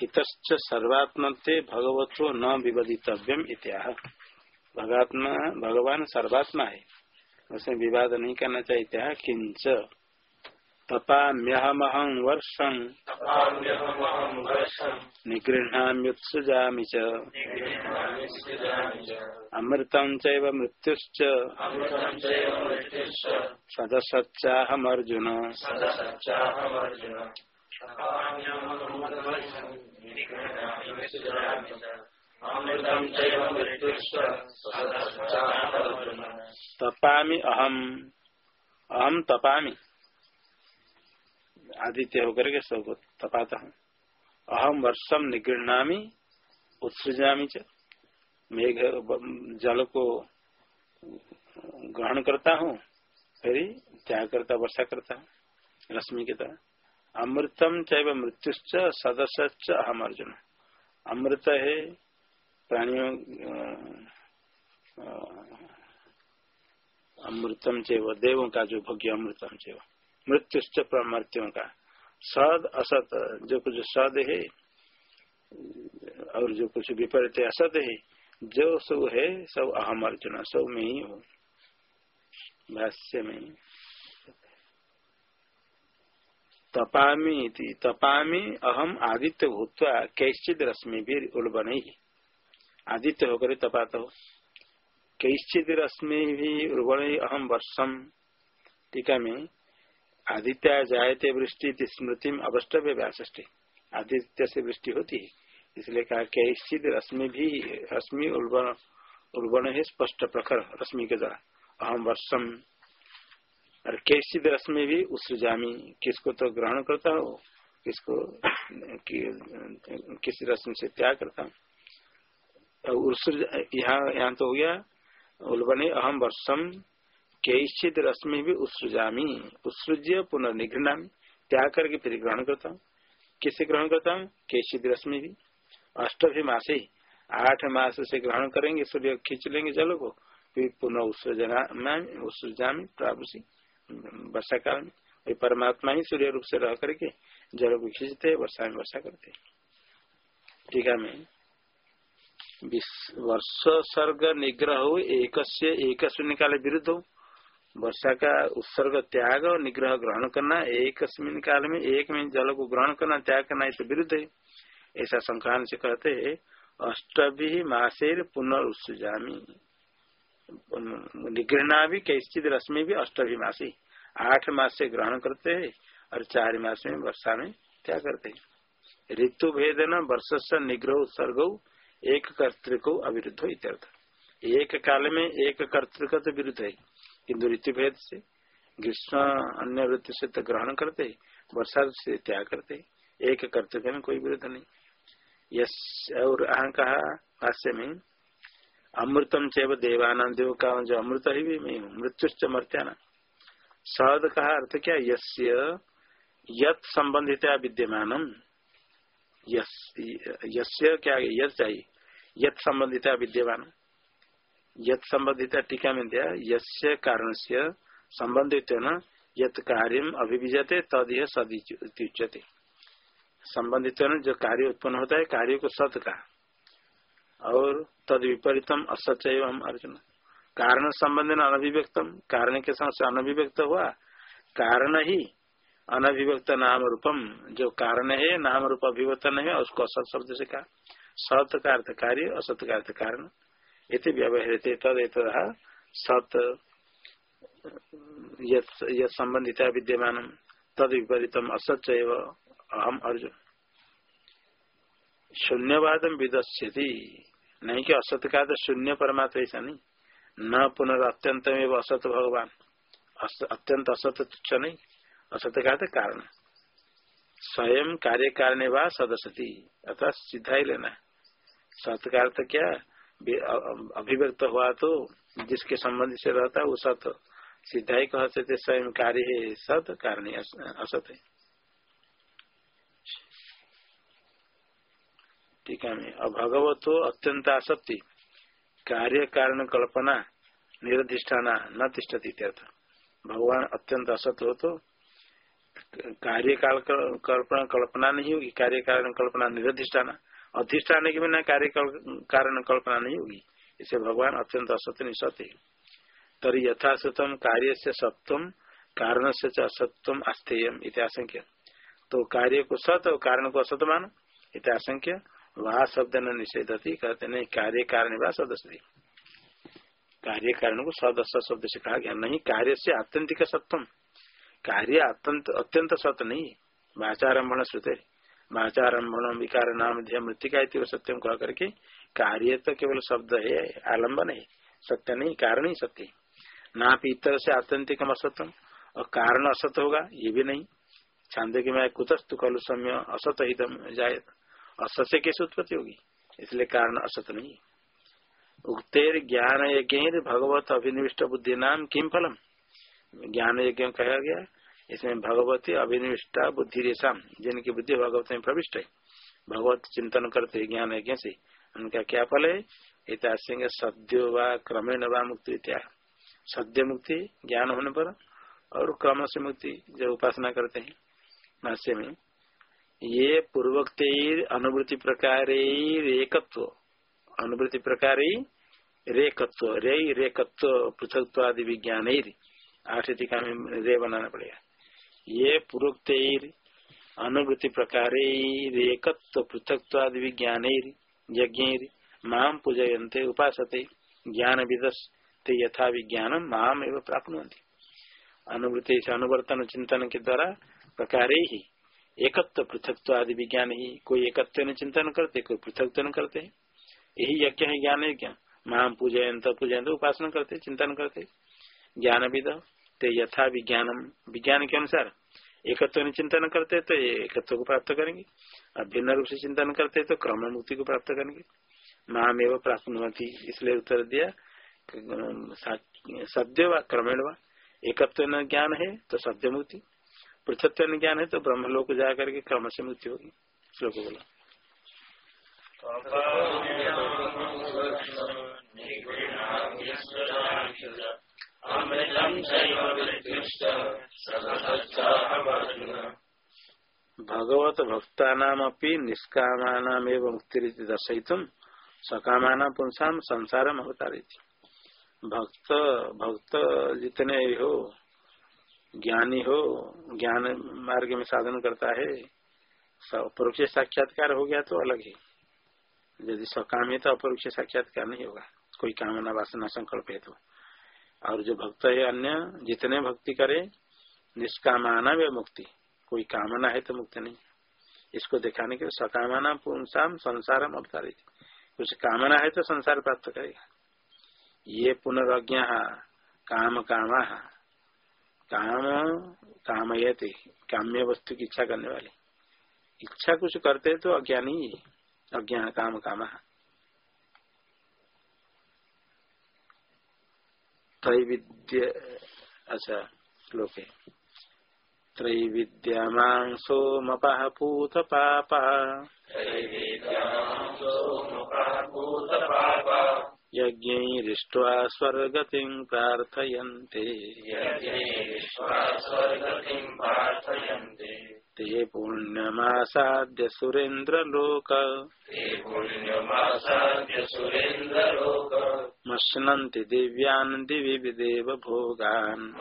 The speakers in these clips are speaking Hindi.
हितश्च सर्वात्मत्व भगवत्व न विवदितव्यम इत्याह। भगात्मा भगवान सर्वात्मा है। उसमें विवाद नहीं करना चाहिए किंच। तपाम्यहमहं वर्षं। निगृह्णाम्युत्सृजामि च। अमृतं चैव मृत्युश्च। सदसच्चाहमर्जुन। तपामी अहम। अहम तपामी। आदित्य होकर के सबको तपाता हूँ। अहम वर्षम निगृहणामी, उत्सृजामी च। मेघ जल को ग्रहण करता हूँ, फिर त्याग करता, वर्षा करता हूँ रश्मि की तरह। अमृतम चाहे मृत्युश्च सदस्य अहम अर्जुन अमृत है प्राणियों अमृतम चेव, देवों का, जो भोग्य अमृतम चेव। मृत्युश्च प्रमृत्यों का। सद, असत, जो कुछ सद है, और जो कुछ विपरीत है, असत है, जो सब है सब अहम अर्जुन सब में ही हो। भाष्य में तपामी तपामी अहम आदित्य भूतवा कैश्चित रश्मि भी उलबन आदित्य होकर तपाता। हो कैश्चित रश्मि भी उर्वण अहम वर्षम टीका में। आदित्य जायते वृष्टि स्मृति में अवस्टव्य व्यासष्टि। आदित्य से वृष्टि होती है। इसलिए कहा कैश्चित रश्मि भी रश्मि उर्वण है स्पष्ट प्रखर रश्मि के द्वारा। अहम वर्षम और कैश्चित रश्मि भी उसजामी किसको तो ग्रहण करता हो किसको कि, किसी रश्मि से त्याग करता हूँ। यहाँ यहाँ तो हो गया उल्बने अहम वर्षम कैश्चित रश्मि भी उत्सृजामी उत्सृज्य पुनर्निघृणामी त्याग करके फिर ग्रहण करता हूँ। किसे ग्रहण करता हूँ? कैश्चित रश्मि भी। अष्टभी मासे आठ मास से ग्रहण करेंगे सूर्य खींच लेंगे जल को फिर पुनः उत्सृजामी प्रावसी वर्षा काल में परमात्मा ही सूर्य रूप से रह करके जल को खींचते वर्षा में वर्षा करते टीका में वर्ष सर्ग निग्रह हो एक एक शून्य काल विरुद्ध हो। वर्षा का उत्सर्ग त्याग और निग्रह ग्रहण करना, एक काल में एक में जल को ग्रहण करना, त्याग करना इसे विरुद्ध है। ऐसा संक्रांत से कहते है, अष्टभी मासेर पुनर्जामी निग्रहणा भी कैश्चित रश्मि भी अष्टभी मासी आठ मास से ग्रहण करते है और चार मास में वर्षा में क्या करते है? ऋतु भेद न वर्ष से निग्रह उत्सर्ग, एक कर्तिक अविरुद्ध हो इत्यर्थ। एक काल में एक कर्तिक तो विरुद्ध है। किन्तु ऋतु भेद से ग्रीष्म अन्य ऋतु से तो ग्रहण करते है, वर्षा से त्याग करते है। एक कर्तव्य में कोई विरुद्ध नहीं। यश और अहं कहा भाष्य में अमृतम चेव देवानंद देव का जो अमृत ही भी मैं मृत्युश्च मर्त्याना। सद कहा अर्थ क्या? यस्य यत संबंधित विद्यमान यस्य क्या यद चाहिए? यत संबंधित विद्यमान। यत संबंधित टीका में दिया, यस्य कारण से संबंधित न यत कार्य अभिविजते तद यह सदुच्यते संबंधित जो कार्य उत्पन्न होता है, कार्य को सत का और तद विपरीतम असच हम अर्जुन। कारण संबंध अनभिव्यक्तम, कारण के समय से अनभिव्यक्त हुआ, कारण ही अनभिव्यक्त नाम रूपम जो कारण है नाम रूप अभिव्यक्तन है, उसको असत शब्द से कहा। सत का अर्थ कार्य, असत का अर्थ कारण। इति व्यवहृत तद सत संबंधित विद्यमान तद विपरीतम असच अहम अर्जुन। शून्यवाद विदस्यति। नहीं कि असत का तो शून्य परमात्मा ऐसा नहीं। न पुनर्त्यंत असत भगवान। अत्यंत असत तुच्छ नहीं। असत का तो कारण। स्वयं कार्य कारण व सदसती। अर्थात सीधा ही लेना सत अर्थ क्या अभिव्यक्त हुआ तो जिसके संबंध से रहता है, वो सत। सीधा ही कहते थे, स्वयं कार्य है, सत, कारण असत है। ठीक है अभगवत हो अत्यंत आसक्ति। कार्य कारण कल्पना, निरधिष्ठाना, न तिष्ठती भगवान अत्यंत असत हो तो कार्य काल कल्पना कल्पना नहीं होगी। कार्य कारण कल्पना, निरधिष्ठान। अधिष्ठान के बिना कार्य कारण कल्पना नहीं होगी। इसे भगवान अत्यंत असत्य निसत्य तरी यथासतम कार्य से सत्वम कारण से असत्यम अस्थेयम इत्याशंक्य तो कार्य को सत और कारण को असत मान इत्याशंक्य वह शब्द न निषेधती कहते, नहीं कार्य कारण व सदस्य कार्य कारण को सदस्य शब्द से कहा गया, नहीं, कार्य से आत्यंतिक सत्यम कार्य अत्यंत अत्यंत सत्य नहीं वाचारंभण श्रुते। वाचारंभण विकार नाम ध्यय मृतिका सत्यम कह करके कार्य तो केवल शब्द है आलंबन है। सत्य नहीं, कारण ही सत्य ना इतर से आत्यंतिक असत्यम और कारण असत होगा, ये भी नहीं। छांदे की मैं कुतस्तु कलु समय असत हितम जाए असत से कैसे उत्पत्ति होगी? इसलिए कारण असत नहीं उक्तेर ज्ञान यज्ञ भगवत अभिनिविष्ट बुद्धि नाम किम फलम? ज्ञान यज्ञ कहा गया। इसमें भगवती अभिनिविष्टा बुद्धि रेशा जिनकी बुद्धि भगवत में प्रविष्ट है। भगवत चिंतन करते ज्ञान यज्ञ से। उनका क्या फल है? इतिहास सद्यो व क्रमेण व मुक्ति इत्या। सद्य मुक्ति, ज्ञान होने पर, और क्रम से मुक्ति जब उपासना करते हैं। भाष्य में ये पूर्वोक्त अनुभूति प्रकार एकत्व अनुभूति प्रकार रेकत्व रे रेकत्व पृथकत्व आदि विज्ञान आठ टीका में रे बनाना पड़ेगा ये पूर्वोक्त अनुभूति प्रकार एकत्व पृथकत्व आदि विज्ञान यज्ञ माम पूजयते उपासते ज्ञान विदस यथा विज्ञान माम एवं प्राप्त अनुभूति से अनुवर्तन चिंतन के द्वारा प्रकार ही एकत्व पृथकत्व आदि विज्ञान ही कोई एकत्व चिंतन करते, कोई पृथकत्व करते यही यज्ञ है, ज्ञान यज्ञ माम पूजयंत पूजयंत उपासना करते, चिंतन करते। ज्ञान विद ते यथा विज्ञानम। विज्ञान के अनुसार एकत्व चिंतन करते तो एकत्व को प्राप्त करेंगे। और भिन्न रूप से चिंतन करते तो क्रम मुक्ति को प्राप्त करेंगे। माम एवं प्राप्त इसलिए उत्तर दिया सद्य व क्रमेण व। एकत्व ज्ञान है तो सद्य मुक्ति पृथत्व ज्ञान है तो ब्रह्म लोक जा करके क्रम से मुक्ति होगी। श्लोक बोला। भगवत भक्ता निष्काम मुक्ति दर्शित सकाम पुंसा संसार अवतारी भक्त भक्त जितने हो ज्ञानी हो, ज्ञान मार्ग में साधन करता है अपरोक्ष साक्षात्कार हो गया तो अलग है। यदि सकाम है तो अपरोक्ष साक्षात्कार नहीं होगा। कोई कामना वासना संकल्प है तो। और जो भक्त है अन्य, जितने भक्ति करे, निष्कामाना वे मुक्ति। कोई कामना है तो मुक्ति नहीं। इसको दिखाने के लिए सकामना पुंसाम संसार अवतारित कुछ कामना है तो संसार प्राप्त करेगा। ये पुनर्ज्ञा, काम कामा। काम काम कामयते काम्य वस्तु की इच्छा करने वाले। इच्छा कुछ करते तो अज्ञानी अज्ञान काम काम त्रैविद्य अच्छा श्लोक है। त्रैविद्यमां सोमपः पूतपापः यज्ञैरिष्ट्वा स्वर्गतिं प्रार्थयन्ते। ते पुण्यमासाद्य सुरेन्द्रलोक। मश्नन्ति दिव्यान् दिवि देव भोगान्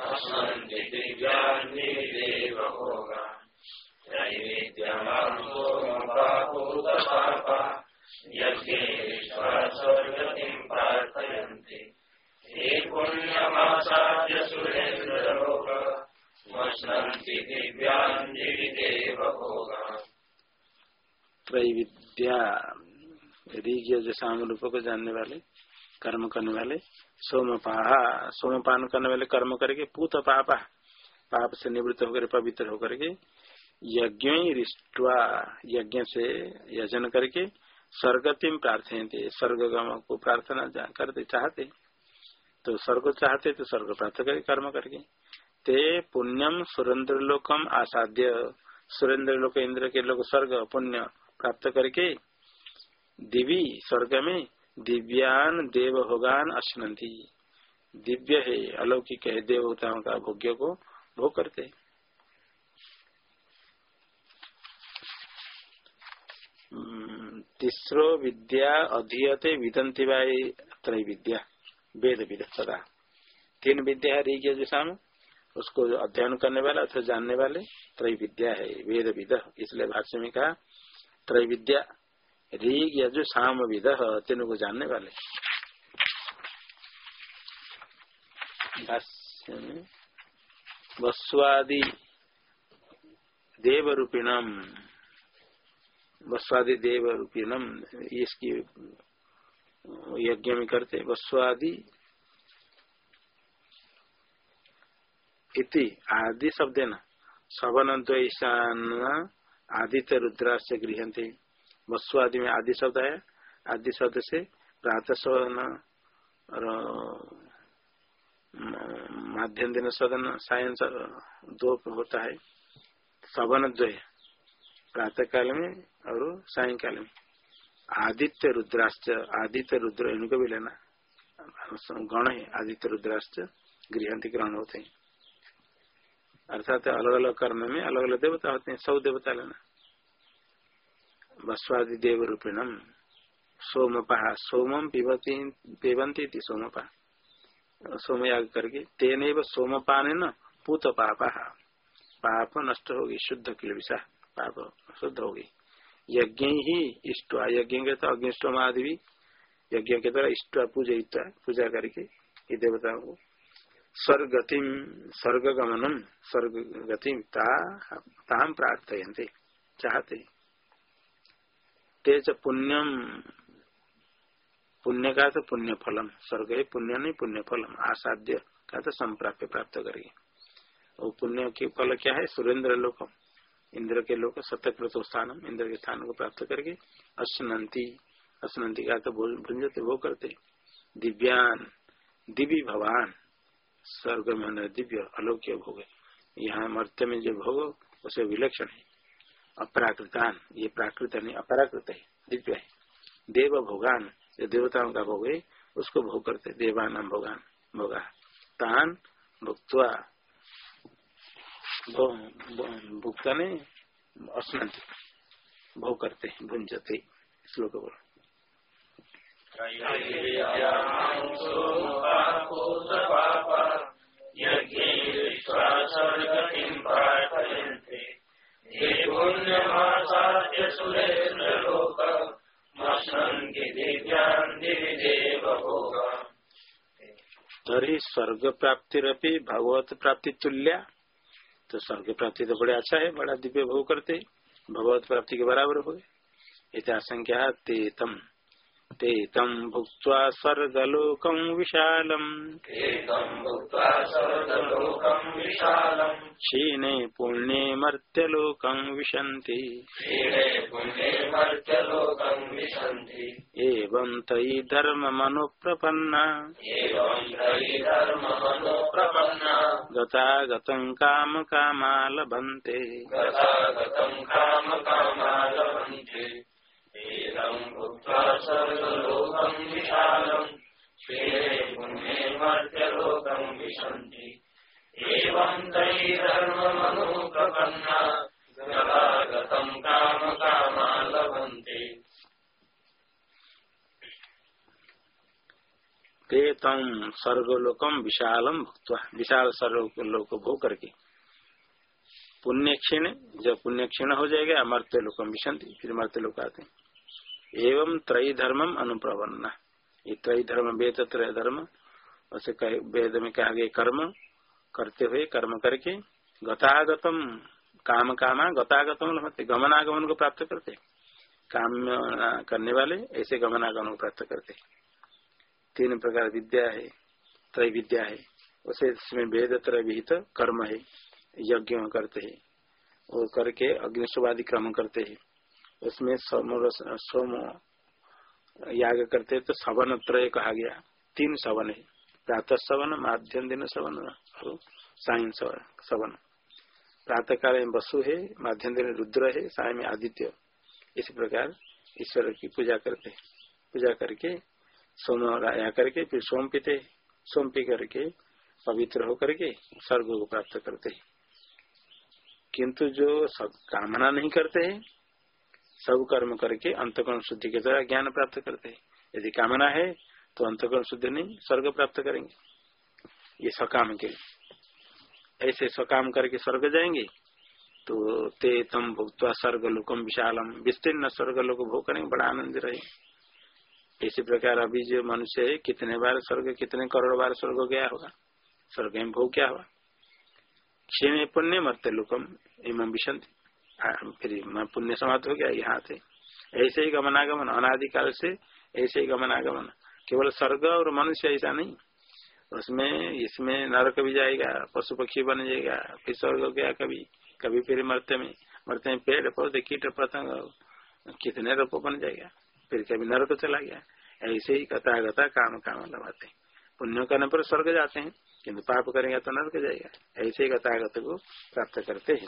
त्रैविद्या रूप को जानने वाले, कर्म करने वाले सोमपाहा सोमपान करने वाले कर्म करके पूत पापा, पाप से निवृत्त होकर, पवित्र होकर के यज्ञ रिष्टवा यज्ञ से यजन करके स्वर्गतिम प्रार्थना स्वर्ग को प्रार्थना करते चाहते तो स्वर्ग चाहते तो स्वर्ग प्राप्त करे कर्म करके। ते पुण्यम सुरेंद्र लोकम आसाध्य सुरेंद्र लोक इंद्र के लोग स्वर्ग पुण्य प्राप्त करके दिवी स्वर्ग में दिव्यान देव होगान अश्नंती दिव्य है, अलौकिक है, देवताओं का भोग्य को भोग करते। तीसरो विद्या अधीयते विदंती वाई त्रय विद्या? वेद विद तीन विद्या है ऋग यजुषाम उसको अध्ययन करने वाला, अथवा जानने वाले त्रय विद्या है, वेद विद। इसलिए भाष्य में कहा त्रय विद्या ऋग यजु साम विद, तीनों को जानने वाले। में, वस्वादि देव रूपिणम वस्वादि देव रूपिणम, इसकी यज्ञ में करते, वस्वादि इति आदि शब्द न। सवन द्वैशान आदित्य रुद्राश्य गृहते वस्वादि में आदि शब्द है, आदि शब्द से प्रातः सवन माध्यम दिन सदन सायंस दो होता है। सवन द्वय प्रातः काल में और सायकाल में आदित्य रुद्राश्च, आदित्य रुद्र इनको भी लेना गण है, आदित्य रुद्राश्च गृहंती ग्रहण होते हैं। अर्थात अलग अलग कर्म में अलग अलग देवता होते हैं सब देवता लेना। बस्वादि देव रूपिणम, सोमपा सोमम पिबती पिबंती थी सोमपा। सोम याग करके तेन सोमपान न पूत पापा पाप नष्ट होगी, शुद्ध किलविषा पाप शुद्ध होगी यज्ञ ही इष्ट यज्ञ के तो अग्निष्टम आदि भी यज्ञ के द्वारा इष्ट पूजा पूजा करके ये देवताओं को। स्वर्गति स्वर्ग गमनम स्वर्ग गति ताम प्रार्थयते चाहते। तेज पुण्यम पुण्य का तो पुण्य फलम स्वर्ग पुण्य नहीं पुण्य फलम आसाध्य का तो संप्राप्य प्राप्त करेंगे वो पुण्य के फल क्या है? सुरेंद्र लोकम। इंद्र के लोग सत्यक्रतो स्थान इंद्र के स्थान को प्राप्त करके अश्नंती अश्नंती का तो भुंजते वो करते। दिव्यान, दिव्य भवान, स्वर्ग में दिव्य अलौक्य भोग यहाँ मर्त्य में जो भोग, उसे विलक्षण है। अपराकृतान, ये प्राकृत नहीं, अपराकृत है, दिव्य है। देव भोगान, जो देवताओं का भोग है, उसको भोग करते देवान भोगान, भोगा। तान भुक्वा भुगता ने अस्नति भोग करते हैं भुंजते श्लोक बोलो। तरी स्वर्ग प्राप्ति भगवत प्राप्ति तुल्या तो स्वर्ग प्राप्ति तो बड़े अच्छा है, बड़ा दिव्य भोग करते भगवत प्राप्ति के बराबर हो गए इतना संख्या तम ते तम भुक्त स्वर्गलोकम विशालम। क्षीणे पुण्ये मर्त्यलोकं विशन्ति। एवं तयि धर्ममनुप्रपन्ना। धर्ममनुप्रपन्ना। गतागतं काम कामा लभन्ते ते तम विशालम विशाल। स्वर्गलोक भोग करके पुण्य क्षीण जब पुण्य क्षीण हो जाएगा, अमर्त्य लोकम विशंति फिर मर्त्य लोक आते हैं। एवं त्रय धर्मम अनुप्रवन्ना। ये त्रय धर्म वेद त्रय धर्म उसे वेद में कहा गया कर्म, करते हुए कर्म करके गतागतम, काम कामा, गतागतम गमनागमन को प्राप्त करते काम करने वाले ऐसे गमनागमन को प्राप्त करते तीन प्रकार विद्या है त्रय विद्या है। उसे इसमें वेद त्रय विहित कर्म है, यज्ञ करते है। वो करके अग्निशुभादि क्रम करते है। उसमें सोम याग करते तो सवन त्रय कहा गया। तीन सवन है। प्रातः सवन, माध्यम दिन सवन, और साइन सवन प्रातः काल में वसु है, माध्यम दिन रुद्र है, साय में आदित्य। इस प्रकार ईश्वर की पूजा करते पूजा करके सोम आया करके, फिर सोम पीते सोम पी करके पवित्र होकर के स्वर्ग को प्राप्त करते किंतु जो सब कामना नहीं करते सब कर्म करके अंतकरण शुद्धि के द्वारा ज्ञान प्राप्त करते हैं। यदि कामना है तो अंतकरण शुद्धि नहीं, स्वर्ग प्राप्त करेंगे। ये सकाम के ऐसे सकाम करके स्वर्ग जाएँगे तो ते तम भुगतवा स्वर्ग लोकम विशालम। विस्तीर्ण स्वर्ग लोग भोग करेंगे, बड़ा आनंद रहे। इसी प्रकार अभी जो मनुष्य है, कितने बार स्वर्ग, कितने करोड़ बार स्वर्ग गया होगा? स्वर्ग में भोग क्या हुआ क्षीण पुण्य मरते लोकम एवं विशंति फिर पुण्य समाप्त हो गया, यहाँ से ऐसे ही गमनागमन, अनादिकाल से ऐसे ही गमनागमन। केवल स्वर्ग और मनुष्य ऐसा नहीं। उसमें, इसमें नरक भी जाएगा पशु पक्षी बन जाएगा, फिर स्वर्ग हो गया कभी। कभी फिर मरते में मरते में पेड़, पौधे, कीट, पतंग, कितने रूप बन जाएगा। फिर कभी नरक चला गया। ऐसे ही कथा गता काम काम लगाते। पुण्य करने पर स्वर्ग जाते हैं किन्तु पाप करेंगे तो नरक जाएगा। ऐसे ही कथागत को प्राप्त करते हैं।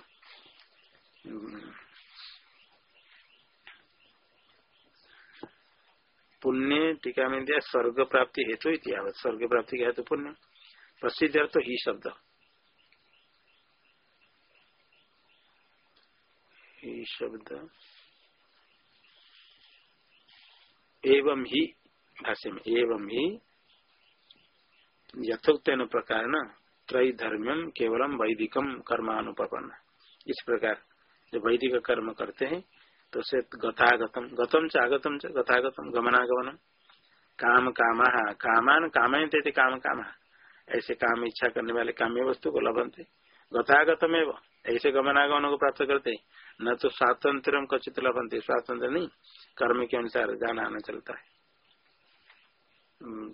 पुण्य टीका में दिया स्वर्ग प्राप्ति हेतु इतिहावत स्वर्ग प्राप्ति का हेतु पुण्य। प्रसिद्ध अर्थ ही शब्द। ही शब्द। एवं ही, भाष्य में, एवं ही यथोक्त प्रकार न त्रय धर्म केवलम वैदिकम कर्मानुपन्न इस प्रकार जो वैदिक कर्म करते हैं तो से गतागतम गतम च आगतम च गतागतम गमनागमनम। काम काम, कामान कामयते काम काम। ऐसे काम इच्छा करने वाले काम्य वस्तु को लभनते। गतागतम एवं ऐसे गमनागमन को प्राप्त करते, न तो स्वातंत्र कचित लभनते। स्वातंत्र नहीं, कर्म के अनुसार जाना आना चलता है।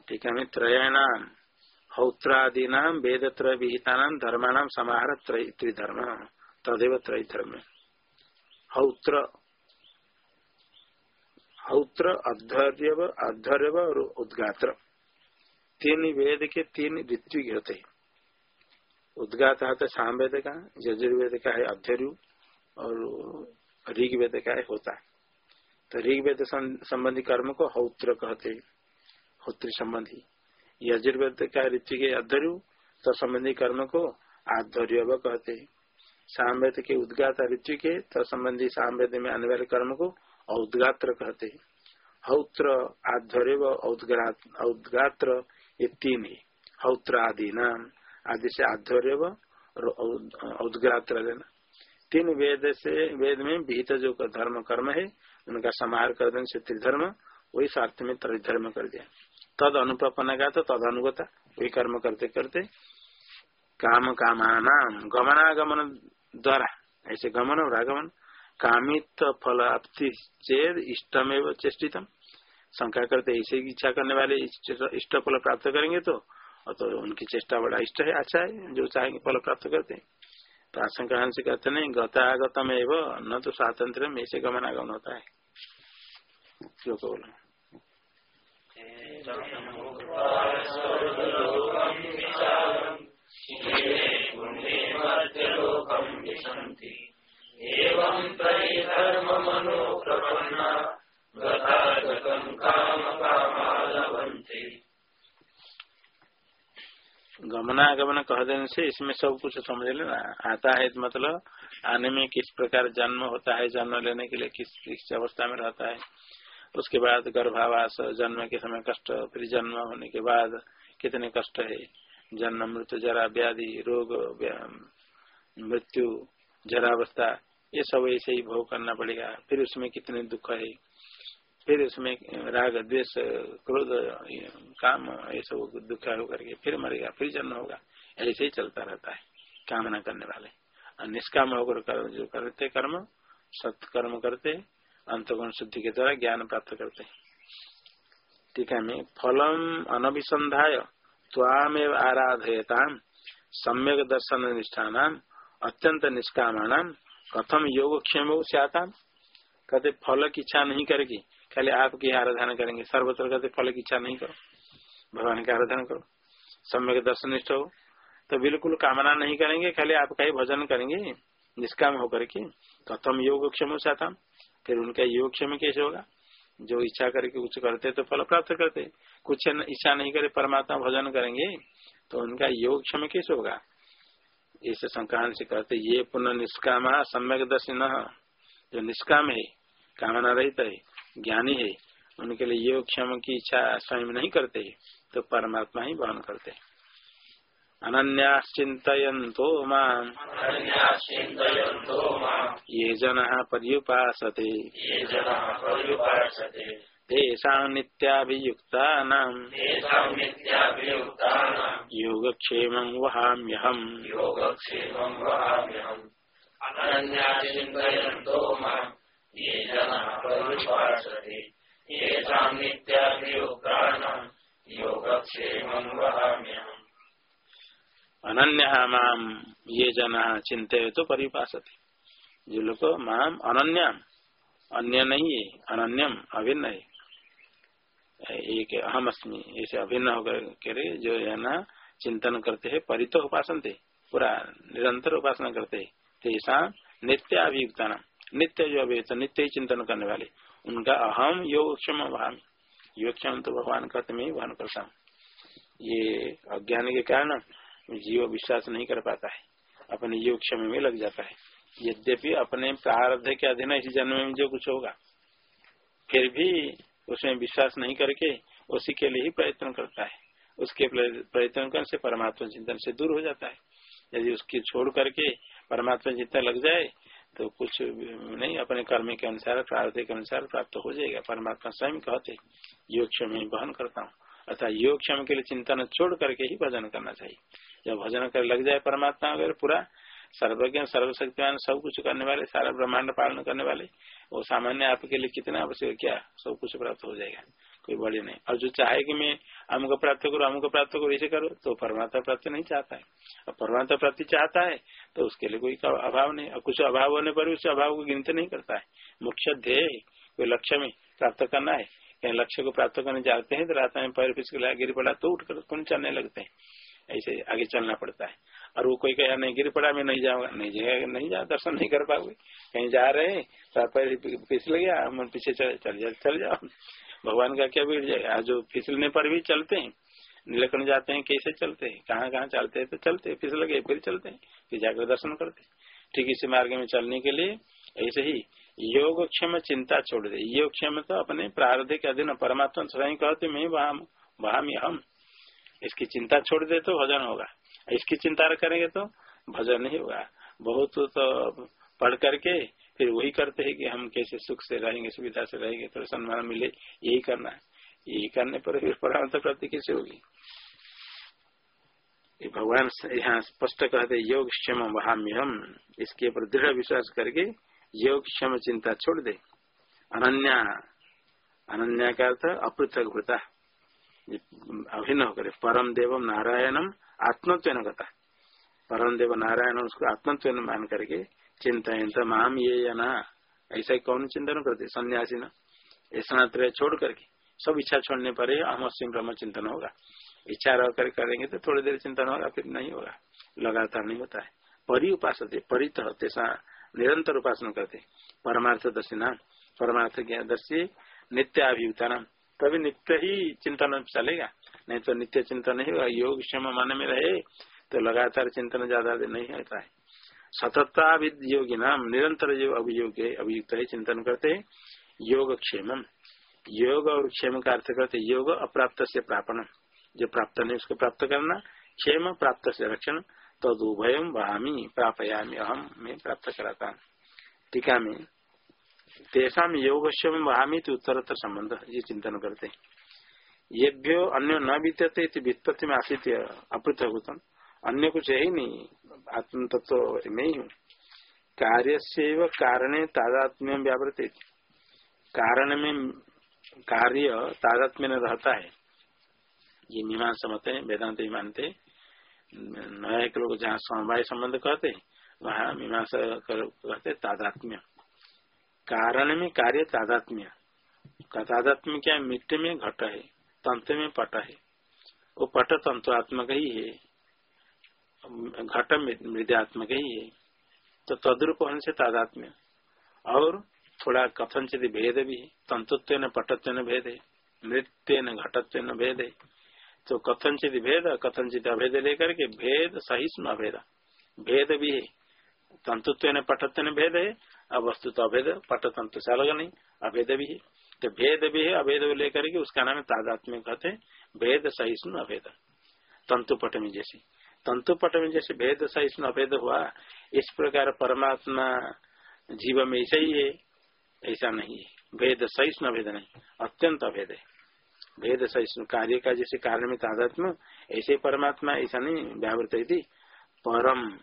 ठीक है, त्रयाणाम हौत्रादीना वेद त्रय विहिता धर्माणाम समाहार त्रिधर्म, तदेव त्रय धर्म। हौत्र। हौत्र अध्वर्य अध्वर्य और उद्गात्र। तीन वेद के तीन ऋतु होते हैं। उद्गात है साम वेद का यजुर्वेद का है अध्ययु और ऋग्वेद का है होता। तो ऋग्वेद संबंधी कर्म को हौत्र कहते होत्र संबंधी। यजुर्वेद का ऋतु के अध्ययु तो संबंधी कर्म को आध्वर्य कहते सामवेद के उद्गात ऋतु के तो सामवेद में आने वाले कर्म को औदगात्र कहते हैं। हौत्र आध्वर्य औदगात्र ये तीन ही हौत्र आदि नाम आदि से आध्वर्य और औदगात्र लेना तीन वेद से, वेद में विहित जो धर्म कर्म है, उनका समाहार कर देने से त्रिधर्म वही स्वार्थ में त्रिधर्म कर दिया। तद अनुपन्न का तो तद अनुगता, वही कर्म करते करते काम कामानाम गमनागमन द्वारा, ऐसे गमन और आगमन कामित फलाप्ति चेद इष्टमेव चेष्टितम। शंका करते ऐसे इच्छा करने वाले इष्ट फल प्राप्त करेंगे तो और तो उनकी चेष्टा बड़ा इष्ट है अच्छा है, जो चाहेंगे फल प्राप्त करते हैं। तो आशंका से कहते नहीं गतागतम एवं न तो स्वातंत्र में ऐसे गमनागमन होता है। श्लोक बोलो? गमनागमन कह देने से इसमें सब कुछ समझ लेना। आता है मतलब आने में किस प्रकार जन्म होता है, जन्म लेने के लिए किस किस अवस्था में रहता है। उसके बाद गर्भावास, जन्म के समय कष्ट, फिर जन्म होने के बाद कितने कष्ट है। जन्म, मृत्यु, जरा, व्याधि, रोग मृत्यु जरावस्था ये सब ऐसे ही भोग करना पड़ेगा। फिर उसमें कितने दुख है? फिर उसमें राग द्वेष क्रोध काम ये सब दुख होकर के फिर मरेगा फिर जन्म होगा। ऐसे ही चलता रहता है कामना करने वाले। निष्काम होकर कर, जो करते कर्म सत्कर्म करते अंतगुण शुद्धि के द्वारा ज्ञान प्राप्त करते। ठीक है मैं फलम अनभिसंध्याय तामेव आराधयता सम्यक दर्शन निष्ठान अत्यंत निष्काम कथम योग क्षेम आता कहते, फल की इच्छा नहीं करेगी। खाली आपकी आराधना करेंगे। सर्वत्र कहते, फल की इच्छा नहीं करो। भगवान की आराधना करो। सम्यक दर्शनिष्ठ हो। तो बिल्कुल कामना नहीं करेंगे। खाली आपका ही भजन करेंगे। निष्काम होकर के। कथम योग क्षम था फिर उनका योग क्षम कैसे होगा? जो इच्छा करके कुछ करते तो फल प्राप्त करते। कुछ इच्छा नहीं करे, परमात्मा भजन करेंगे। तो उनका योग क्षम कैसे होगा? इस संक्रांत से कहते ये पुनः निष्काम सम्यक दर्शन। जो निष्काम है कामना रहित है ज्ञानी है उनके लिए योग क्षम की इच्छा स्वयं नहीं करते तो परमात्मा ही वहन करते अनन्याश्चिन्तयन्तो माम्। अन्याश्चिन्तयन्तो माम्। ये जनाः पर्युपासते। ये जनाः पर्युपासते तेषाम् नित्याभियुक्तानाम् तेषां नित्याभियुक्तानां योगक्षेमम् वहाम्यहम् योगक्षेमं वहाम्यहम् अनन्याश्चिन्तयन्तो माम् ये जनाः पर्युपासते। येषां नित्याभियुक्तानां योगक्षेमं वहाम्यहम्। अनन्य माम। ये जना चिंते तो परिपासते जो लोग माम। अनन्याम अन्य नहीं है अनन्यम। अभिन्न। है एक अहम अस्मी, ऐसे अभिन्न होकर के जो है ना, चिंतन करते हैं, परितो उपासन थे, पूरा निरंतर उपासना करते है। तेसा नित्य अभियुक्ता नित्य जो अभियुक्त नित्य ही चिंतन करने वाले, उनका अहम योग क्षम वहाँ योग क्षम तो भगवान कहते मैं वहन करता हूँ। ये अज्ञान के कारण जीव विश्वास नहीं कर पाता है, अपने योग क्षम में लग जाता है। यद्यपि अपने प्रारब्ध के अधीन इस जन्म में जो कुछ होगा, फिर भी उसमें विश्वास नहीं करके उसी के लिए ही प्रयत्न करता है। उसके प्रयत्न करने से परमात्मा चिंतन से दूर हो जाता है। यदि उसकी छोड़ करके परमात्मा चिंतन लग जाए तो कुछ नहीं, अपने कर्म के अनुसार, प्रार्थ के अनुसार प्राप्त हो जाएगा। परमात्मा स्वयं कहते, योग क्षम बहन करता हूँ। अर्थात योग क्षम के लिए चिंतन छोड़ करके ही भजन करना चाहिए। जब भजन कर लग जाए परमात्मा अगर पूरा, सर्वज्ञ, सर्वशक्तिमान, सब कुछ करने वाले, सारा ब्रह्मांड पालन करने वाले वो सामान्य आपके लिए कितना आवश्यक है, क्या? सब कुछ प्राप्त हो जाएगा, कोई बड़े नहीं। और जो चाहे कि मैं अमुक प्राप्त करूँ अमुक प्राप्त करूँ, ऐसे करो तो परमात्मा प्राप्ति नहीं चाहता है। और परमात्मा प्राप्ति चाहता है तो उसके लिए कोई अभाव नहीं। और कुछ अभाव होने पर उस अभाव को गिनते नहीं करता है। मुख्य ध्येय कोई लक्ष्य में प्राप्त करना है। कहीं लक्ष्य को प्राप्त करने जाते हैं तो रात में पैर फिसक गिर पड़ा तो उठकर कौन चलने लगते हैं। ऐसे आगे चलना पड़ता है। और वो कोई कहा नहीं गिर पड़ा, मैं नहीं जाऊँगा। नहीं जाएगा, नहीं जा, दर्शन नहीं कर पाओगे। कहीं जा रहे हैं पैर फिसल गया मन पीछे चल चल जा चल जाओ। भगवान का क्या बीट जाएगा? जो फिसलने पर भी चलते हैं। नीलकंठ जाते हैं, कैसे चलते हैं? कहाँ कहाँ चलते हैं? तो चलते हैं, फिसल गए, फिर चलते हैं, फिर जाकर दर्शन करते ठीक इसी मार्ग में चलने के लिए ऐसे ही योग क्षम चिंता छोड़ दे। योग क्षम तो अपने प्रारब्ध के अधीन परमात्मा स्वयं कहते, मैं वहाँ वहाँ हम इसकी चिंता छोड़ दे तो भजन होगा। इसकी चिंता करेंगे तो भजन नहीं होगा। बहुत तो पढ़ करके फिर वही करते हैं कि हम कैसे सुख से रहेंगे, सुविधा से रहेंगे तो सम्मान मिले, यही करना है। यही करने पर फिर परमात्मा प्राप्ति कैसे होगी। भगवान यहाँ स्पष्ट कहते योग क्षम वहाम्य हम इसके ऊपर दृढ़ विश्वास करके योग क्षम चिंता छोड़ दे। अनन्या अनन्या का अर्थ अपृथक भूता अभिन्न होकर परम देव नारायणम आत्मत्व गता परम देव नारायण उसको आत्मत्व मान करके चिंता माम ये या ना ऐसा कौन चिंतन करते सन्यासी न ऐसा छोड़ करके सब इच्छा छोड़ने पर ही अहम सिंह ब्रह्म चिंतन होगा इच्छा रह कर करेंगे तो थोड़ी देर चिंतन होगा फिर नहीं होगा लगातार नहीं होता है परि उपास परित निरंतर उपासना करते परमार्थ दर्शी नाम परमार्थ दर्शी नित्य अभियुक्ता नाम तभी नित्य ही चिंतन चलेगा। नहीं तो नित्य चिंतन नहीं होगा, योग क्षम मन में रहे तो लगातार चिंतन ज़्यादा नहीं होता है। सतता योगी नाम, निरंतर जो अभियोग अभियुक्त है, चिंतन करते है, योग क्षेम योग और क्षेम का अर्थ करते योग अप्राप्त से प्रापण। जो प्राप्त नहीं, उसको प्राप्त करना, क्षेम प्राप्त से रक्षण। तद तो वहामी, प्रापयामी अहम में प्राप्त कराता हूँ। टीका में तेषा योग वहामी तो उत्तरतर संबंध ये चिंतन करते। ये भ्यो अन्य न बीतते वित्पत्ति में आसित अपृथभूतम अन्य कुछ है ही नहीं आत्म तत्व में ही हूँ कार्य से कारणे तादात्म्य व्यावृत कारण में कार्य तादात्म्य में रहता है। ये मीमांसा मत है वेदांत मानते नया लोग जहाँ समवाय संबंध कहते, वहाँ मीमांसा कहते तादात्म्य। कारण में कार्य तादात्म्य। तादात्म्य क्या मिट्टी में घट है, तंत्र में पट है। वो पट तंत्रात्मक ही है। घट मृदात्मक ही है। तो तद्रूप होने से तादात्म्य। और थोड़ा कथन कथनचित भेद भी है। तंतुत्व न पटत्व भेद है। नृत्य न घटत्व न भेद है। तो कथनचित भेद कथनचित अभेद लेकर के भेद सहिष्णु अभेद। भेद भी है। तंतुत्व न पटत्व न भेद है। अब वस्तु तो अभेद पट तंत्र से अलग नहीं अभेद भी है तो भेद भी है अभेद लेकर के उसका नाम तादात्म्य कहते हैं, भेद सहिष्णु अभेद। तंतु पट में जैसे। तंतु पट में जैसे भेद सहिष्णु अभेद हुआ, इस प्रकार परमात्मा जीव में ऐसा ही है, ऐसा नहीं है। भेद सहिष्णु अभेद नहीं, अत्यंत अभेद है। भेद सहिष्णु कार्य का जैसे कारण में तादात्म ऐसे परमात्मा ऐसा नहीं, व्यावृत परम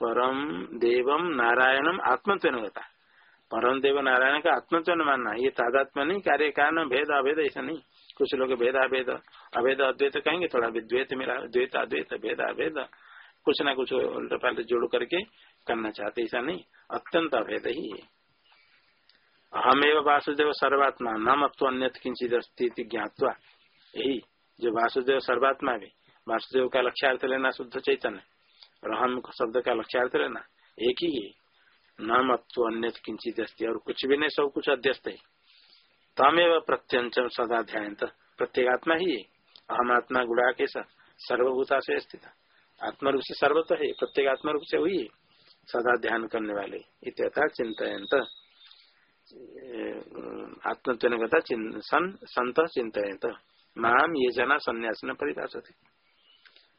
परम देवम नारायणम आत्मत्व होता परम देव नारायण का आत्मत्व मानना। ये तादात्म नहीं, कार्य कारण, भेद, अभेद, ऐसा नहीं। कुछ लोग भेद, अभेद अभेद, अद्वैत कहेंगे, थोड़ा द्वैत मेरा द्वैत, अद्वैत, भेद, अभेद, कुछ ना कुछ उल्टा पहले जोड़ करके करना चाहते, ऐसा नहीं। अत्यंत अभेद ही है। अहमेव वासुदेव सर्वात्मा न मत अन्य किंचित अस्थिति ज्ञातवा। यही, जो वासुदेव सर्वात्मा भी वासुदेव का लक्ष्यार्थ लेना शुद्ध चैतन्य। और हम शब्द का लक्ष्यार्थ लेना एक ही है। न मत अन्य किंचित अस्थित और कुछ भी नहीं, सब कुछ अध्यस्त है। तमेव प्रत्यंच सदा ध्यान प्रत्येगात्मा ही है। अहम आत्मा गुड़ा के सर्वभूता से स्थित। आत्मा रूप से सर्वत है। प्रत्येक आत्मा रूप से हुई है। सदा ध्यान करने वाले। इत्यथा चिंतन आत्मत्व संत चिंतित माम ये जना संन्यास न परिभाषा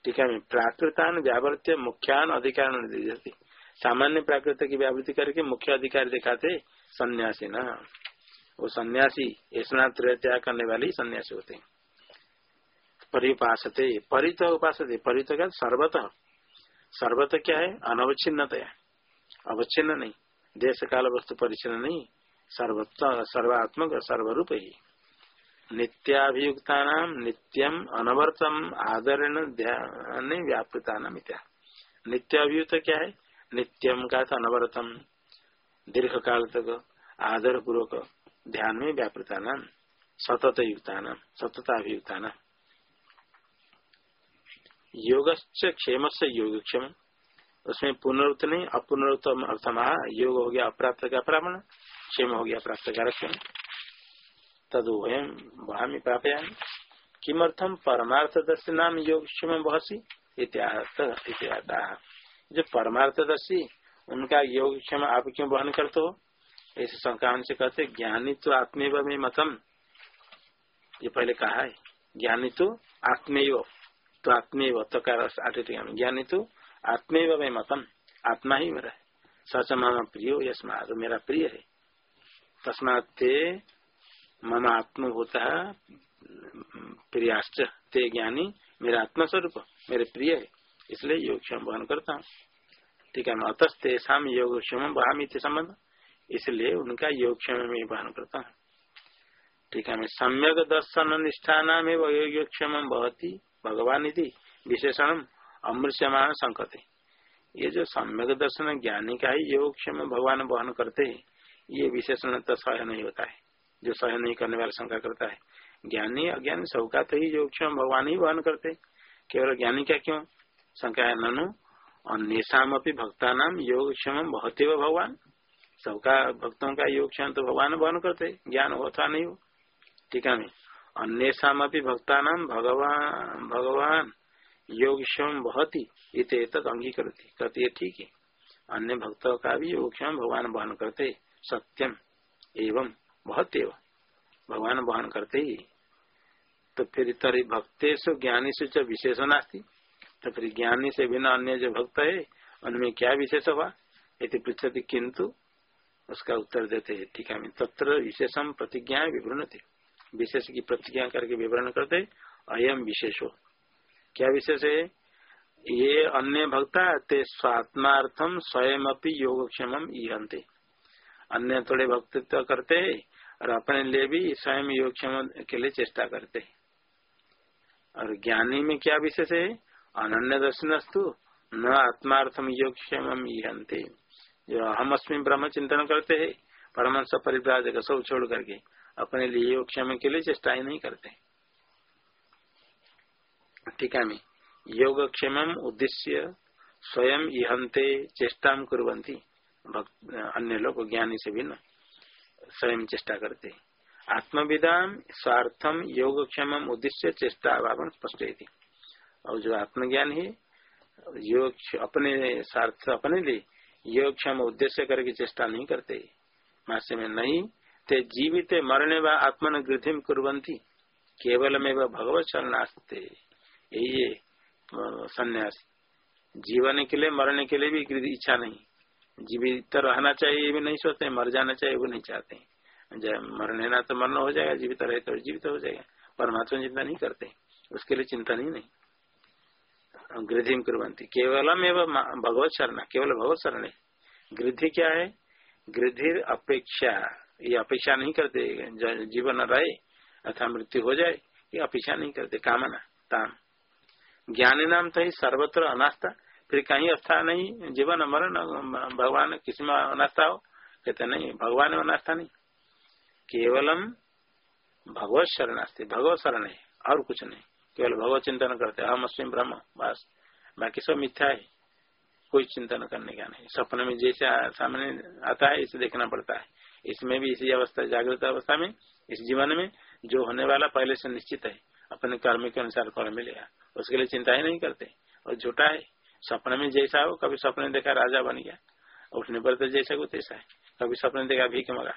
ठीक है, प्राकृतान व्यावृत्य मुख्यान अधिकार सामान्य प्राकृत की व्यावृत्ति करके मुख्य अधिकार दिखाते, सन्यासी न। वो सन्यासी स्नान त्याग करने वाले सन्यासी होते। परिपासते, परित उपासते। परित का सर्वत। सर्वत क्या है? अनवच्छिन्नतया। अवच्छिन्न नहीं। देश काल वस्तु परिचन्न नहीं। सर्वत्व सर्वात्मक, सर्वरूप ही। नित्याभियुक्ता नित्यम अनवर्तम आदरण ध्यान व्यापृता इत्या नित्य अभियुक्त क्या है? नित्यम का अनवरतम। दीर्घ काल तक आदर पूर्वक ध्यान में व्यापृता नाम सतत युक्ता नाम सतताभियुक्ता नाम योग क्षेम से योगक्षम उसमें पुनरुत्त नहीं अपुनरुत्त अर्थमा, योग हो गया अप्राप्त का प्रावण क्षेम हो गया प्राप्त का रक्षण। तद वयम वहाँ प्राप्त किमर्थम परमार्थ दर्शी नाम योग बहसी इत्यादि जो परमार्थदर्शी, उनका योग क्षम आप क्यों बहन करते हो? ऐसे संक्रांत से कहते ज्ञानी तो आत्मेव में मतम। ये पहले कहा है ज्ञानी तो आत्मेव तो आत्मेव तो ज्ञानी तो आत्मेव में मतम। आत्मा ही मेरा है। सच मामा प्रिय यशमा मेरा प्रिय है। तस्मात मम आत्म होता प्रियाश्च ते ज्ञानी, मेरा आत्मस्वरूप, मेरे प्रिय है। इसलिए योगक्षम वहन करता हूँ। ठीक है अतस्तेषा योगक्षम बहामी संबंध। इसलिए उनका योगक्षम में वहन करता हूँ। ठीक है, मैं सम्यक दर्शन निष्ठा नाम योगक्षम बहुत भगवान यदि विशेषण अमृष्यमान संकते। ये जो सम्यक दर्शन ज्ञानी का ही योगक्षम भगवान वहन करते है, ये विशेषण तो सह नहीं होता है। जो सह नहीं करने वाला शंका करता है। ज्ञानी अज्ञानी सबका तो ही योगक्षम भगवान ही वहन करते केवल ज्ञानी का क्यों? शंका है ननु। अन्यम अपनी भक्ता नाम योगक्षम बहुत भगवान। सबका भक्तों का योगक्षम तो भगवान वहन करते ज्ञान होता नहीं हो। ठीक है अन्यम अपनी भक्ता नाम भगवान भगवान योगक्षम बहुत ही इत कहती है, ठीक है। अन्य भक्तों का भी योगक्षम भगवान वहन करते सत्यम एवं बहुत भगवान वहन करते ही तो फिर तरी भक्तेश ज्ञानी से विशेषण आती तो फिर ज्ञानी से बिना अन्य जो भक्त है, उनमें क्या विशेष हुआ? यदि पृछति किंतु उसका उत्तर देते है, ठीक है, तत्र विशेषम प्रतिज्ञा विवरण थे विशेष की प्रतिज्ञा करके विवरण करते अयम विशेष। हो क्या विशेष है? ये अन्य भक्ता, ते स्वात्मार्थम स्वयं अपनी योगक्षम इहंते अन्य थोड़े भक्तित्व करते है और अपने लिए भी स्वयं योगक्षम के लिए चेष्टा करते है। और ज्ञानी में क्या विशेष है? अनन्य दर्शनस्तु, न आत्मार्थम योगक्षम इहंते जो हम अस्मी ब्रह्म चिंतन करते है परमंश परिव्राजक सब छोड़ करके अपने लिए योगक्षम के लिए चेष्टा ही नहीं करते। ठीक है मैं। योगक्षम उद्देश्य स्वयं इहंते चेष्टा कुरंती अन्य लोग ज्ञानी से भी भिन्न। स्वयं चेष्टा करते आत्मविदाम स्वार्थम योगक्षम उद्देश्य चेष्टा अभाव स्पष्ट और जो आत्मज्ञान है योग अपने स्वार्थ अपने लिए योग क्षम उद्देश्य करके चेष्टा नहीं करते। मास्य में नहीं, ते जीवित मरने व आत्मन वृद्धि कुरंती केवल में वह भगवत शरणास्ते यही संन्यास। जीवन के लिए, मरने के लिए भी इच्छा नहीं। जीवित रहना चाहिए, ये भी नहीं सोचते, मर जाना चाहिए वो नहीं चाहते। जब मरने ना तो मरना हो जाएगा, जीवित रहे तो जीवित हो जाएगा। परमात्मा चिंता नहीं करते, उसके लिए चिंता नहीं नहीं। कुरंती केवलम एवं भगवत शरण, केवल भगवत शरण है। गृद्धि क्या है? गृद्धि अपेक्षा, ये अपेक्षा नहीं करते जीवन रहे, अथवा मृत्यु हो जाए, ये अपेक्षा नहीं करते, कामना, ताम। ज्ञानी नाम तो सर्वत्र अनास्था फिर कहीं अवस्था नहीं, जीवन मरण, भगवान किसी में अनास्था हो, कहते नहीं, भगवान में अनास्था नहीं। केवलम भगवत शरण शरणास्ति भगवत शरण है, और कुछ नहीं। केवल भगवत चिंतन करते हम अस्विन ब्रह्म, बस। बाकी सब मिथ्या है, कोई चिंतन करने का नहीं। सपने में जैसे सामने आता है, इसे देखना पड़ता है। इसमें भी इसी अवस्था, जागृत अवस्था में, इस जीवन में जो होने वाला पहले से निश्चित है, अपने कर्म के अनुसार फल मिलेगा। उसके लिए चिंता ही नहीं करते। और झूठा है सपने में जैसा हो, कभी सपने देखा राजा बन गया, उठने पर तो जैसा को तैसा है। कभी सपने देखा भीख मगा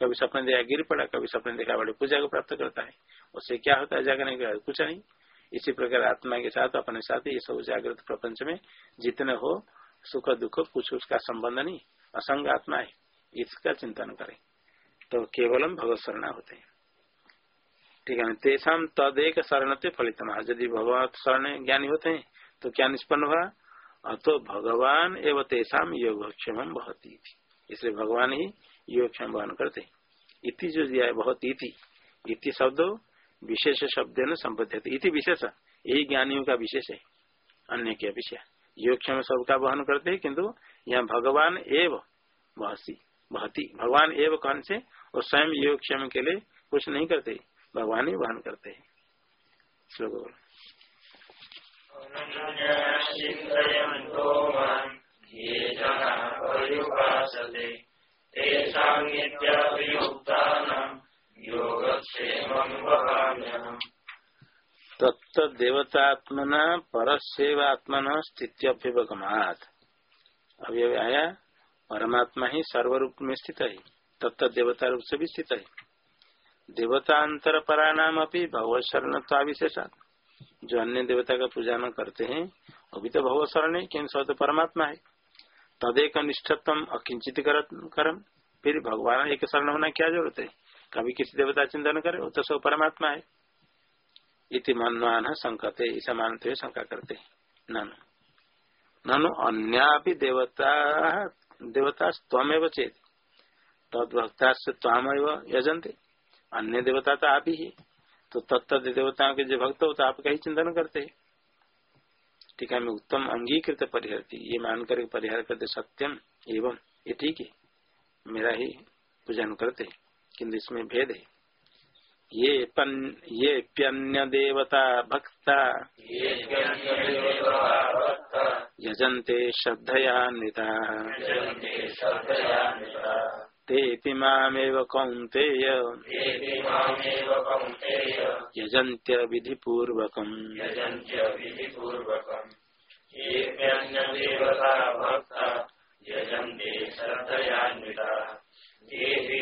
कभी सपने देखा गिर पड़ा, कभी सपने देखा बड़े पूजा को प्राप्त करता है। उससे क्या होता है जागरने का कुछ नहीं। इसी प्रकार आत्मा के साथ, अपने साथ ये सब जागृत प्रपंच में जितने हो, सुख दुख कुछ उसका संबंध नहीं, असंग आत्मा है, इसका चिंतन करें। तो केवलम भगवत शरणा होते हैं। ठीक है, तेषा तदेक शरण फलित यदि भगवत शरण ज्ञानी होते हैं तो क्या निष्पन्न हुआ? अतो भगवान एवं तेषाम योगक्षेम बहुत इसलिए भगवान ही योगक्षेम वहन करते इति जो दिया है, बहुत इति। इति शब्द विशेष शब्द न संबद्ध इति विशेष, यही ज्ञानियों का विशेष है, अन्य के विषय योगक्षेम सबका वहन करते है, किंतु यहाँ भगवान एव बहसी बहती भगवान एव कौन से? और स्वयं योगक्षेम के लिए कुछ नहीं करते, भगवान ही वहन करते है। श्लोक बोलो। तत्देवतात्मना परसेवात्मन स्थित्यभ्युपगमात अभी आया परमात्मा ही सर्वरूप में स्थित है तत्त देवता रूप से भी स्थित। है देवतांतर पराणाम अपनी भगवत शरणत्वाविशेषा जो अन्य देवता का पूजा न करते हैं, अभी तो भगवत शरण है किन सब तो परमात्मा है। तदेक निष्ठतम अकिंचित करम। फिर भगवान एक शरण होना क्या ज़रूरत है? कभी किसी देवता चिंतन करे, वो तो सब परमात्मा है। इति मनवान संकते ऐसा मानते हुए शंका करते ननु। ननु अन्या देवता देवता स्वमेव चेत। तदभक्ता से तामव यजंते अन्य देवता तो आप है। तो तत्त देवताओं के जो भक्त हो तो आपका ही चिंतन करते है? ठीक है उत्तम अंगीकृत परिहरती ये मानकर परिहार करते सत्यम एवं ये ठीक है। मेरा ही पूजन करते किन्तु इसमें भेद है। ये पन ये प्यन्य देवता भक्ता। यजन्ते श्रद्धयान्विता तेऽपि मामेव कौन्तेय। यजन्त्य विधिपूर्वकम्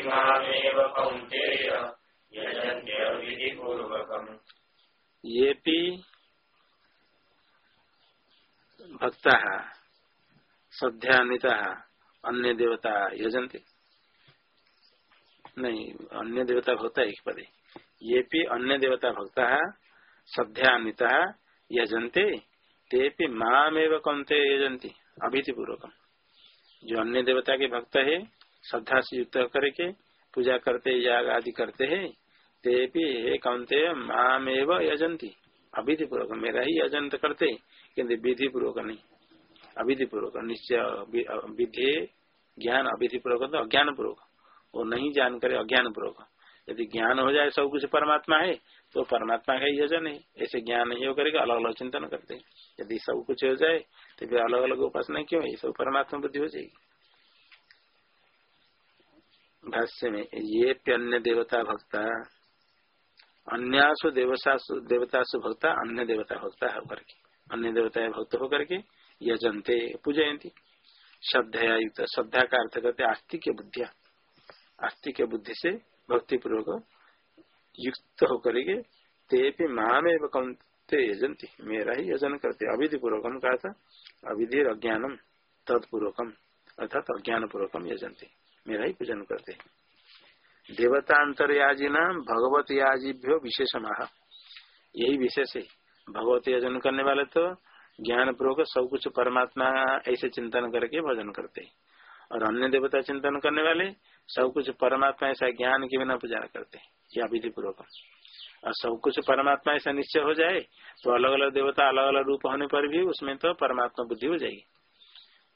मामेव कौन्तेय। यजन्त्य विधिपूर्वकम् येऽपि भक्ताः श्रद्धान्विताः अन्य देवता यजन्ते। नहीं, अन्य देवता भक्त एक पदे ये भी अन्य देवता भक्त श्रद्धान्विता यजंते ते माम एवं कौनते यजंती अभिधि पूर्वकम जो अन्य देवता के भक्त है श्रद्धा से युक्त करके पूजा करते, याग आदि करते है, ते भी हे कौनते माम एवं यजंती अभिधि पूर्वक मेरा ही यजंत करते किन्तु विधि पूर्वक नहीं अभिधि पूर्वक निश्चय विधि, ज्ञान अभिधि पूर्वक तो अज्ञान पूर्वक वो नहीं जान करे अज्ञान पूर्वक यदि ज्ञान हो जाए, सब कुछ परमात्मा है तो परमात्मा का ही यजन है ऐसे ज्ञान नहीं हो करेगा अलग अलग चिंतन करते यदि सब कुछ हो जाए तो फिर अलग अलग उपासना क्यों है? सब परमात्मा बुद्धि हो जाएगी। भाष्य में, ये अन्य देवता भक्ता, अन्यासु देवतासु देवतासु भक्ता, अन्य देवता भक्ता होकर के। अन्य देवता भक्त होकर के यजनते पूजयंती श्रद्धा युक्त, श्रद्धा का अर्थ करते आस्तिक बुद्धिया। आस्तिक बुद्धि से भक्ति पूर्वक युक्त होकर के ते माम एवं ते यजंती मेरा ही यजन करते। अविधि पूर्वकम कहा था। अविधि अज्ञानम तत्पूर्वकम। अर्थात अज्ञान पूर्वकम यजंती मेरा ही पूजन करते देवता अंतरयाजी नाम भगवत याजीभ्यो विशेष महा यही विशेष है। भगवत यजन करने वाले तो ज्ञान पूर्वक सब कुछ परमात्मा ऐसे चिंतन करके भजन करते और अन्य देवता चिंतन करने वाले सब कुछ परमात्मा ऐसा ज्ञान के बिना पूजा करते हैं। या विधि पूर्वक और सब कुछ परमात्मा ऐसा निश्चय हो जाए तो अलग अलग देवता अलग अलग रूप होने पर भी उसमें तो परमात्मा बुद्धि हो जाएगी।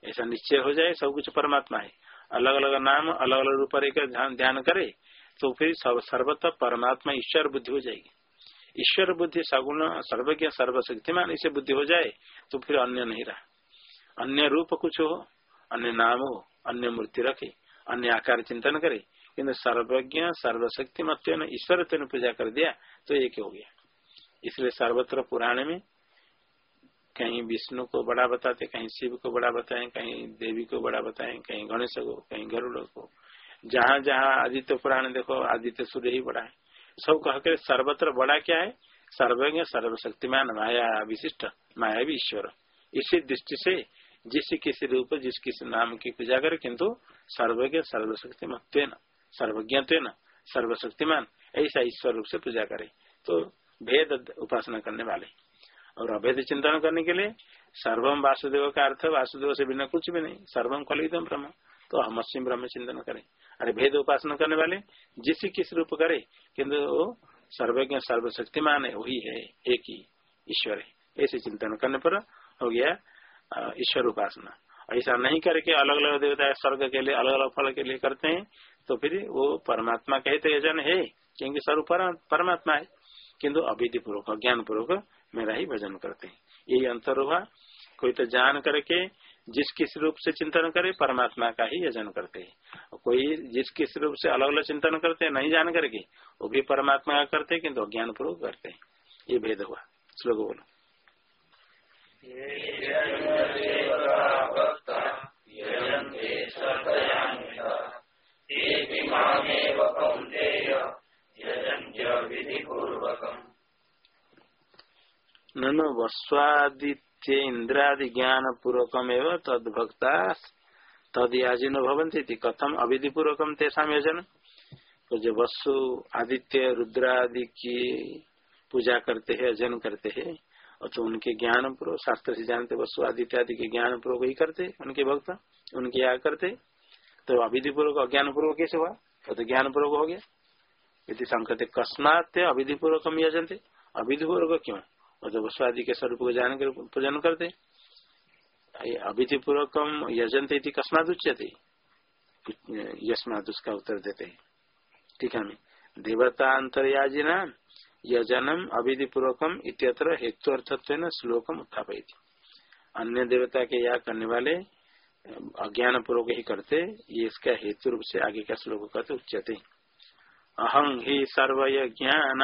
ऐसा निश्चय हो जाए, सब कुछ परमात्मा है। अलग अलग नाम अलग अलग रूप ध्यान ध्यान करे तो फिर सर्वतः परमात्मा ईश्वर बुद्धि हो जाएगी। ईश्वर बुद्धि सगुण, सर्वज्ञ, सर्वशक्तिमान इसे बुद्धि हो जाए तो फिर अन्य नहीं रहा। अन्य रूप कुछ हो अन्य नाम हो अन्य मूर्ति रखे, अन्य आकार चिंतन करे किन्तु सर्वज्ञ, सर्वशक्ति मत ने ईश्वर तेन पूजा कर दिया तो एक हो गया। इसलिए सर्वत्र पुराण में कहीं विष्णु को बड़ा बताते, कहीं शिव को बड़ा बताए, कहीं देवी को बड़ा बताए, कहीं गणेश को, कहीं गरुड़ को। जहाँ जहाँ आदित्य पुराण देखो, आदित्य सूर्य ही बड़ा है। सब कहकर सर्वत्र बड़ा क्या है? सर्वज्ञ, सर्वशक्तिमान, माया विशिष्ट, माया भी ईश्वर। इसी दृष्टि से जिस किसी रूप, जिस किसी नाम की पूजा करे किंतु सर्वज्ञ सर्वशक्ति मत्व सर्वज्ञ सर्वशक्तिमान, ऐसा ईश्वर रूप से पूजा करे। तो भेद उपासना करने वाले। और अभेद चिंतन करने के लिए सर्वम वासुदेव का अर्थ, वासुदेव से बिना कुछ भी नहीं सर्वम कलितम ब्रह्म। तो हम असीम ब्रह्म चिंतन करें। अरे भेद उपासना करने वाले, जिस किस रूप करे किन्तु वो सर्वज्ञ, सर्वशक्तिमान है, वही है, एक ही ईश्वर है। ऐसे चिंतन करने पर हो गया ईश्वर उपासना। ऐसा नहीं करके अलग अलग देवता स्वर्ग के लिए अलग अलग फल के लिए करते हैं तो फिर वो परमात्मा कहते यजन है। क्योंकि स्वरूप परमात्मा है। किंतु अभिधि पूर्वक ज्ञान पूर्वक मेरा ही भजन करते हैं। यही अंतर हुआ। कोई तो जान करके जिस किस रूप से चिंतन करे, परमात्मा का ही यजन करते हैं। कोई जिस किस रूप से अलग अलग चिंतन करते हैं, नहीं जान करके, वो भी परमात्मा का करते हैं किन्तु अज्ञान पूर्वक करते हैं। ये भेद हुआ। श्लोक बोलो। ननु वस्वादित्य इंद्रादि ज्ञान पूर्वकम एवं तद भक्ता तद याजिन भवंती कथम अविधि पूर्वकम तेषा यजन? तो जो वसु, आदित्य रुद्रादि की पूजा करते हैं अजन करते हैं। और तो उनके ज्ञान पूर्व शास्त्र से जानते, वस्तु आदि के ज्ञान पूर्वक ही करते, उनके भक्त, उनके या करते तो अविधि पूर्वक अज्ञान पूर्वक कैसे हुआ? तो ज्ञान पूर्वक हो गया। यदि संकते कस्मात अविधि पूर्वक हम यजनते। अविधि पूर्वक क्यों? और जब स्वादि के स्वरूप को जान कर पूजन करते। अभिधि पूर्वकम यजनते कस्मात उच्यते। यस्मात उसका उत्तर देते। ठीक है देवता अंतरयाजी नाम यजनम अविधि पूर्वकम इत्यत्र हेतु अर्थत्व श्लोकम अन्य देवता के या करने वाले अज्ञान पूर्वक ही करते, ये इसका हेतु रूप से आगे का श्लोक कहते अहम अहं हि सर्वयज्ञान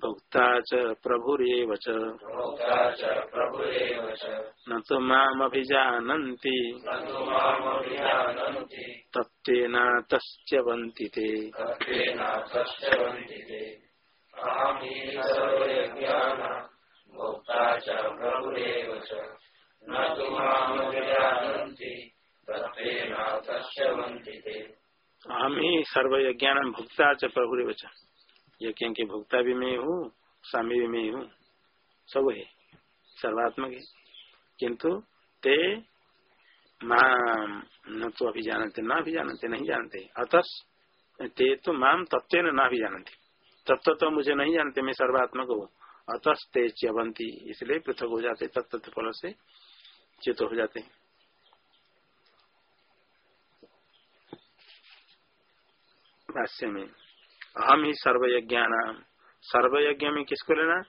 भोक्ता च प्रभुरेव च। न तु मामभिजानन्ति। तत्तेनातश्च्यवन्ति ते भुक्ता च प्रभुरेव च। यज्ञ के भोक्ता भी मैं हूँ, स्वामी भी मैं हूँ। सब है, सर्वात्मक है। किंतु ते माम न तो अभी जानते, न भी जानते, नहीं जानते। अतस ते तो माम तत्व न भी जानते। तत्व तो मुझे नहीं जानते, मैं सर्वात्मक हूँ। अतस ते च्यवंती, इसलिए पृथक हो जाते तत्व फल से चित हो जाते। हैं भाष्य में अहम ही सर्वयज्ञ नाम सर्वयज्ञ में किसको लेना?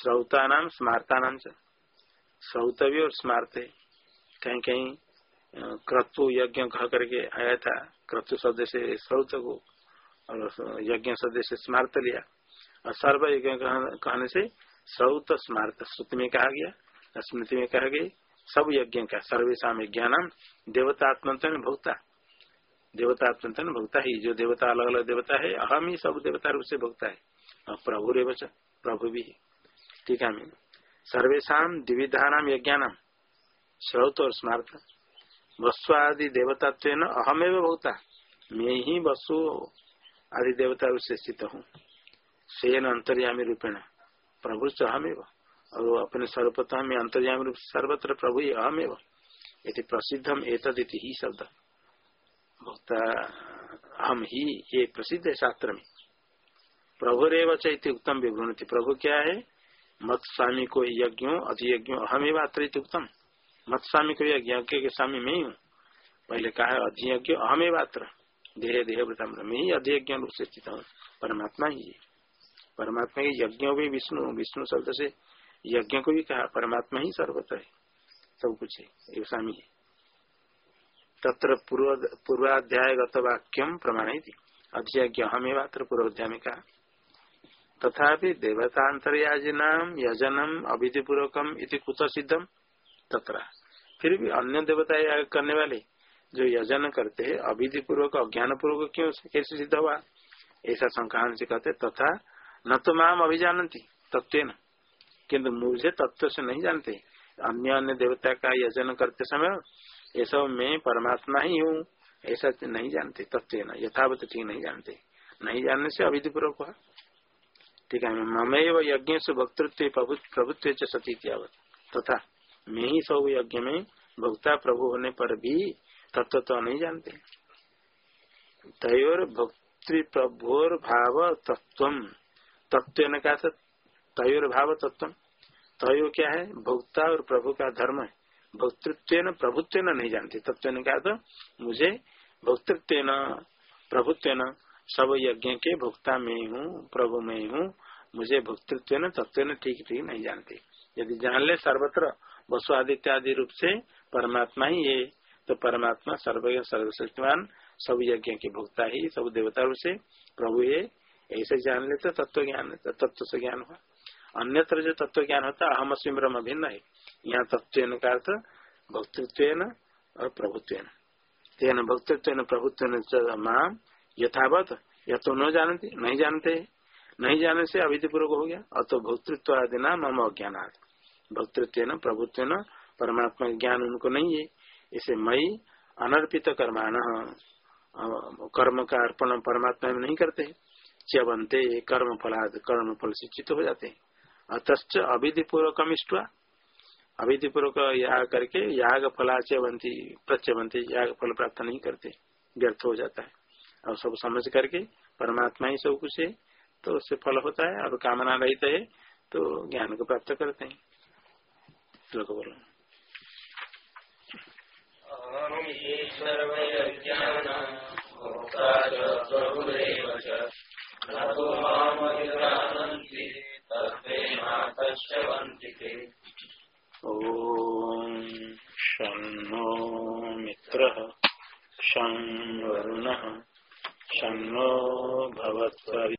श्रौता नाम स्मार्ता नाम से और स्मार्त। कहीं कहीं क्रतु यज्ञ कह करके आया था। क्रतु शब्द से श्रौत को और यज्ञ शब्द से स्मार्त लिया। और सर्व यज्ञ कहने से श्रौत स्मार्त, श्रुति में कहा गया। स्मृति में कहा गई सब यज्ञ का सर्वेशा ज्ञानम देवतात्मन भोक्ता। देवतात्मन भोक्ता ही जो देवता अलग अलग देवता है, अहम ही सब देवता रूप से भोक्ता है। प्रभु रे प्रभु भी ठीक है सर्वेशा द्विविधा नाम यज्ञान, श्रोत और स्मार्थ वस्ु आदि देवतात्व अहमेव भोक्ता, मैं ही वसु आदि देवता रूप से स्थित हूँ। सेन अंतर्यामी रूपेण, प्रभु अहमेव। और अपने सर्वप्रथम अंतर्यामी रूप सर्वत्र प्रभु अहमेव। प्रसिद्धम एतदिति ही शब्द। भक्ता, हम ही ये प्रसिद्ध है शास्त्र में। प्रभु रेव चैत्य उत्तम विवृणति प्रभु क्या है? मत स्वामी को यज्ञों अधियज्ञों अहमेव आत्रित उत्तम। मत स्वामी को यज्ञ के स्वामी में ही हूँ। पहले कहा है अधियज्ञ अहमेव आत्र देह देह वृतम में ही अधियज्ञ रूप से स्थित हूँ। परमात्मा ही परमात्मा के यज्ञ भी विष्णु विष्णु शब्द से यज्ञ को भी कहा। परमात्मा ही सर्वत्र है। सब कुछ है। एक स्वामी है। तत्र पूर्वाध्याय गत वाक्यम प्रमाण अध्यज्ञ हमें मात्र पूर्वाध्याय में कहा तथा देवतांतरयाजिनाम यजनम अविधि पूर्वकम इति कुत सिद्धम तथा फिर भी अन्य देवता याग करने वाले जो यजन करते हैं अविधि पूर्वक अज्ञान पूर्वक क्यों कैसे सिद्ध हुआ? ऐसा संक्रांत से कहते तथा न तो माम अभिजानती तत्व न किन्तु मुझे तत्व से नहीं जानते। अन्य अन्य देवता का यजन करते समय ऐसा मैं परमात्मा ही हूँ, ऐसा नहीं जानते तत्व न, यथावत ठीक नहीं जानते। नहीं जानने से अविधि पूर्वक हुआ। ठीक है, ममेव यज्ञ से भक्तृत्व प्रभुत्व सती तथा मैं ही सब यज्ञ में भक्ता प्रभु होने पर भी तत्व तो नहीं जानते। तयोर भक्ति प्रभोर भाव तत्व तत्व ने कहा था तयोर भाव तत्व तय क्या है? भोक्ता और प्रभु का धर्म है। भोक्तृत्व प्रभुत्व नहीं जानते। तत्व ने कहा तो मुझे भोक्तृत्व प्रभुत्व सब यज्ञ के भोक्ता में हूँ, प्रभु में हूँ, मुझे भोक्तृत्व तत्व ठीक ठीक नहीं जानते। यदि जान ले सर्वत्र, वसु आदि रूप से परमात्मा ही है तो परमात्मा सर्व सर्वशक्तिमान, सब यज्ञ के भोक्ता ही, सब देवता रूप से प्रभु है। ऐसे जान ले तो तत्व ज्ञान तत्व से ज्ञान हुआ। अन्यत्र जो तत्व ज्ञान होता अहम अस्म भिन्न है। यहाँ तत्व का अर्थ भक्तृत्व और प्रभुत्व तेन भक्तृत्व प्रभुत्व माम यथावत या तो न जानते, नहीं जानते। नहीं जाने से अविधि पूर्वक हो गया। और तो भक्तृत्व आदि नाम मम अज्ञान भक्तृत्व न प्रभुत्व न परमात्मा ज्ञान उनको नहीं है। इसे मई अनर्पित कर्मान कर्म का अर्पण परमात्मा में नहीं करते। च्यवंते कर्म फलाद कर्म फल शिक्षित हो जाते। अतश्च अविधि पूर्वक इष्टवा अविधि पूर्वक याग करके याग फलाच्यवंती प्रत्यवंती याग फल प्राप्त नहीं करते, व्यर्थ हो जाता है। और सब समझ करके परमात्मा ही सब कुछ है तो उससे फल होता है और कामना रहित है तो ज्ञान को प्राप्त करते हैं। श्लोक बोलो। ॐ मित्रः शं वरुणः शन्नो भवत्वरि